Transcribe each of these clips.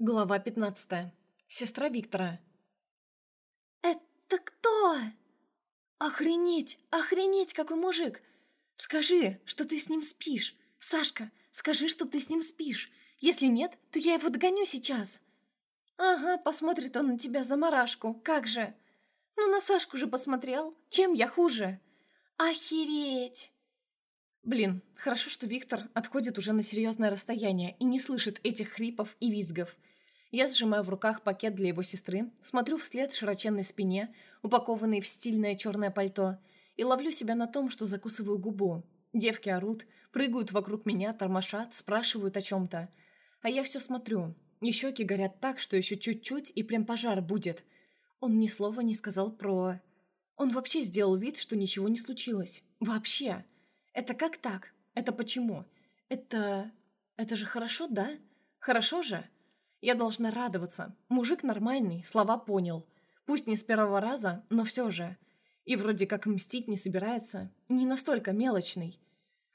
Глава 15. Сестра Виктора. «Это кто?» «Охренеть! Охренеть, какой мужик! Скажи, что ты с ним спишь! Сашка, скажи, что ты с ним спишь! Если нет, то я его догоню сейчас!» «Ага, посмотрит он на тебя за марашку, как же!» «Ну, на Сашку же посмотрел! Чем я хуже?» «Охереть!» Блин, хорошо, что Виктор отходит уже на серьезное расстояние и не слышит этих хрипов и визгов. Я сжимаю в руках пакет для его сестры, смотрю вслед широченной спине, упакованной в стильное черное пальто, и ловлю себя на том, что закусываю губу. Девки орут, прыгают вокруг меня, тормошат, спрашивают о чем-то. А я все смотрю. И щеки горят так, что еще чуть-чуть, и прям пожар будет. Он ни слова не сказал про... Он вообще сделал вид, что ничего не случилось. Вообще. Это как так? Это почему? Это... Это же хорошо, да? Хорошо же? Я должна радоваться. Мужик нормальный, слова понял. Пусть не с первого раза, но все же. И вроде как мстить не собирается. Не настолько мелочный.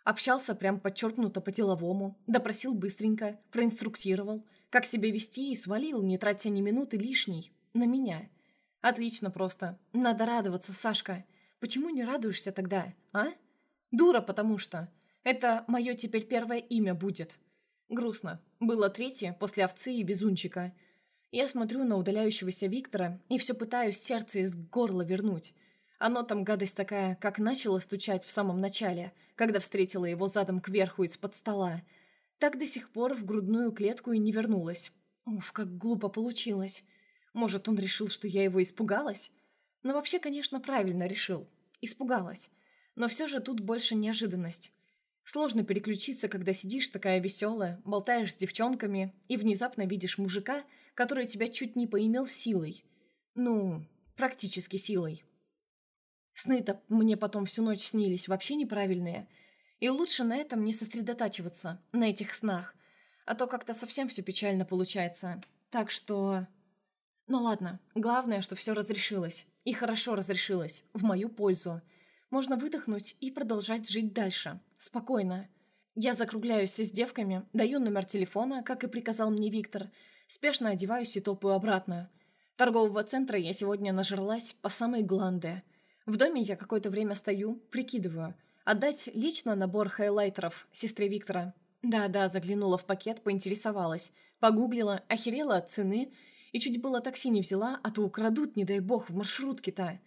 Общался прям подчеркнуто по-деловому, допросил быстренько, проинструктировал, как себя вести и свалил, не тратя ни минуты лишней. На меня. Отлично просто. Надо радоваться, Сашка. Почему не радуешься тогда, а? Дура, потому что. Это мое теперь первое имя будет. Грустно. Было третье, после овцы и везунчика. Я смотрю на удаляющегося Виктора и все пытаюсь сердце из горла вернуть. Оно там гадость такая, как начало стучать в самом начале, когда встретила его задом кверху из-под стола. Так до сих пор в грудную клетку и не вернулась. Уф, как глупо получилось. Может, он решил, что я его испугалась? Но вообще, конечно, правильно решил. Испугалась. Но все же тут больше неожиданность. Сложно переключиться, когда сидишь такая веселая, болтаешь с девчонками и внезапно видишь мужика, который тебя чуть не поимел силой. Ну, практически силой. Сны-то мне потом всю ночь снились вообще неправильные. И лучше на этом не сосредотачиваться, на этих снах. А то как-то совсем все печально получается. Так что... Ну ладно, главное, что все разрешилось. И хорошо разрешилось. В мою пользу. Можно выдохнуть и продолжать жить дальше. Спокойно. Я закругляюсь с девками, даю номер телефона, как и приказал мне Виктор. Спешно одеваюсь и топаю обратно. Торгового центра я сегодня нажралась по самой гланде. В доме я какое-то время стою, прикидываю. Отдать лично набор хайлайтеров сестре Виктора. Да-да, заглянула в пакет, поинтересовалась. Погуглила, охерела от цены и чуть было такси не взяла, а то украдут, не дай бог, в маршрутке-то.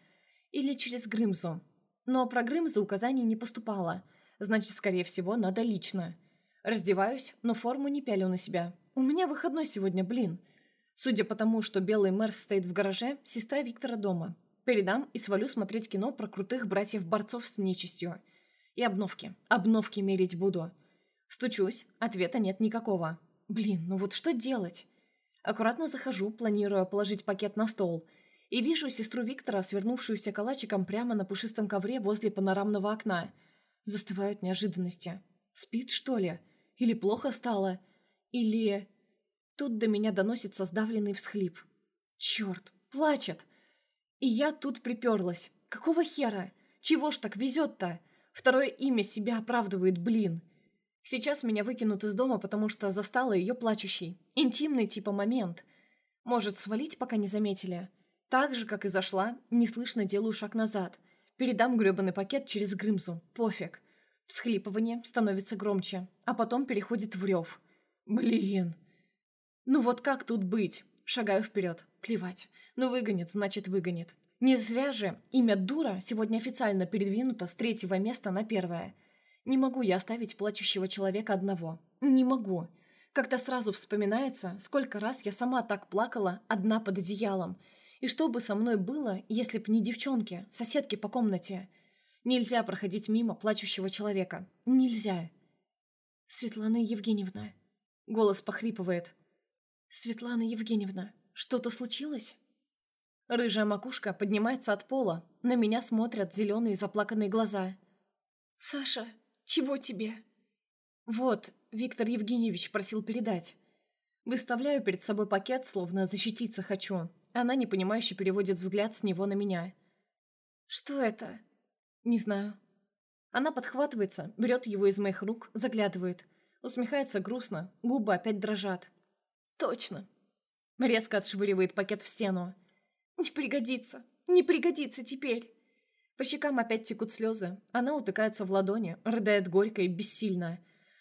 Или через Грымзу. Но про Грымзу указаний не поступало. Значит, скорее всего, надо лично. Раздеваюсь, но форму не пялю на себя. У меня выходной сегодня, блин. Судя по тому, что белый Мерс стоит в гараже, сестра Виктора дома. Передам и свалю смотреть кино про крутых братьев-борцов с нечистью. И обновки. Обновки мерить буду. Стучусь, ответа нет никакого. Блин, ну вот что делать? Аккуратно захожу, планируя положить пакет на стол – и вижу сестру Виктора, свернувшуюся калачиком прямо на пушистом ковре возле панорамного окна. Застывают неожиданности. Спит, что ли? Или плохо стало? Или... Тут до меня доносится сдавленный всхлип. Черт, плачет. И я тут приперлась. Какого хера? Чего ж так везет-то? Второе имя себя оправдывает, блин. Сейчас меня выкинут из дома, потому что застала ее плачущей. Интимный типа момент. Может, свалить, пока не заметили? Так же, как и зашла, неслышно делаю шаг назад. Передам грёбаный пакет через Грымзу. Пофиг. Всхлипывание становится громче, а потом переходит в рев. Блин. Ну вот как тут быть? Шагаю вперед. Плевать. Ну выгонит, значит выгонит. Не зря же имя Дура сегодня официально передвинуто с третьего места на первое. Не могу я оставить плачущего человека одного. Не могу. Как-то сразу вспоминается, сколько раз я сама так плакала, одна под одеялом, и что бы со мной было, если б не девчонки, соседки по комнате? Нельзя проходить мимо плачущего человека. Нельзя. Светлана Евгеньевна. Голос похрипывает. Светлана Евгеньевна, что-то случилось? Рыжая макушка поднимается от пола. На меня смотрят зеленые заплаканные глаза. «Саша, чего тебе?» «Вот, Виктор Евгеньевич просил передать. Выставляю перед собой пакет, словно защититься хочу. Она непонимающе переводит взгляд с него на меня. «Что это?» «Не знаю». Она подхватывается, берет его из моих рук, заглядывает. Усмехается грустно, губы опять дрожат. «Точно. Резко отшвыривает пакет в стену. «Не пригодится! Не пригодится теперь!» По щекам опять текут слезы. Она утыкается в ладони, рыдает горько и бессильно.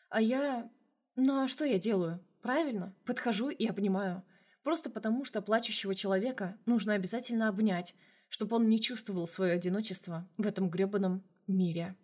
А я... Ну а что я делаю? Правильно, подхожу и обнимаю. Просто потому, что плачущего человека нужно обязательно обнять, чтобы он не чувствовал свое одиночество в этом гребаном мире.